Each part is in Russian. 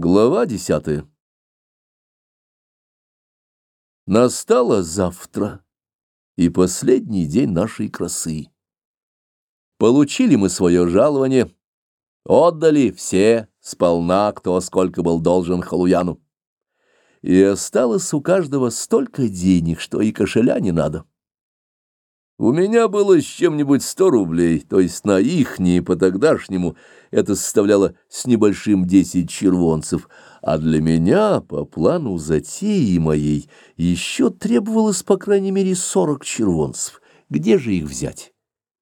Глава десятая Настало завтра и последний день нашей красы. Получили мы свое жалование, отдали все сполна, кто сколько был должен Халуяну. И осталось у каждого столько денег, что и кошеля не надо. У меня было с чем-нибудь сто рублей, то есть на ихние по-тогдашнему это составляло с небольшим десять червонцев, а для меня, по плану затеи моей, еще требовалось по крайней мере сорок червонцев. Где же их взять?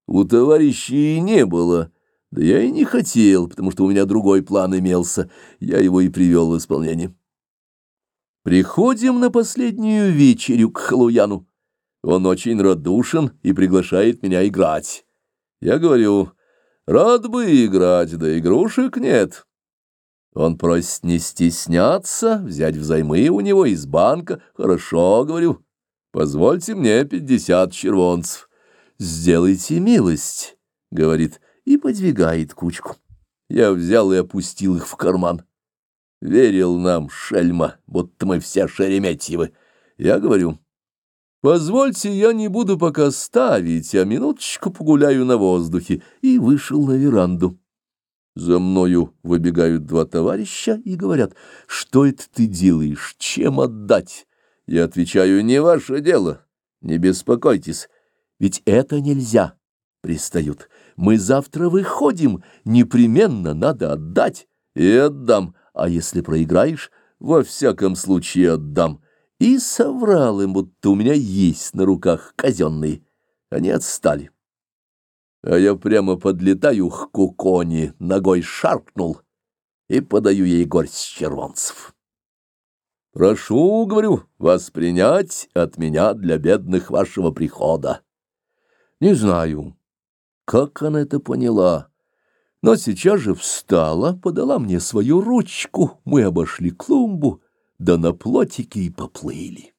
У товарищей не было, да я и не хотел, потому что у меня другой план имелся, я его и привел в исполнение. Приходим на последнюю вечерю к Халуяну. Он очень радушен и приглашает меня играть. Я говорю, рад бы играть, да игрушек нет. Он просит не стесняться, взять взаймы у него из банка. Хорошо, говорю, позвольте мне пятьдесят червонцев. Сделайте милость, говорит, и подвигает кучку. Я взял и опустил их в карман. Верил нам, шельма, будто мы все Шереметьевы. Я говорю... Позвольте, я не буду пока ставить, а минуточку погуляю на воздухе, и вышел на веранду. За мною выбегают два товарища и говорят, что это ты делаешь, чем отдать? Я отвечаю, не ваше дело, не беспокойтесь, ведь это нельзя, пристают. Мы завтра выходим, непременно надо отдать, и отдам, а если проиграешь, во всяком случае отдам и соврал им, будто у меня есть на руках казенные. Они отстали. А я прямо подлетаю к куконе, ногой шаркнул и подаю ей горсть червонцев. «Прошу, — говорю, — воспринять от меня для бедных вашего прихода». Не знаю, как она это поняла, но сейчас же встала, подала мне свою ручку, мы обошли клумбу, да на плотике и поплыли.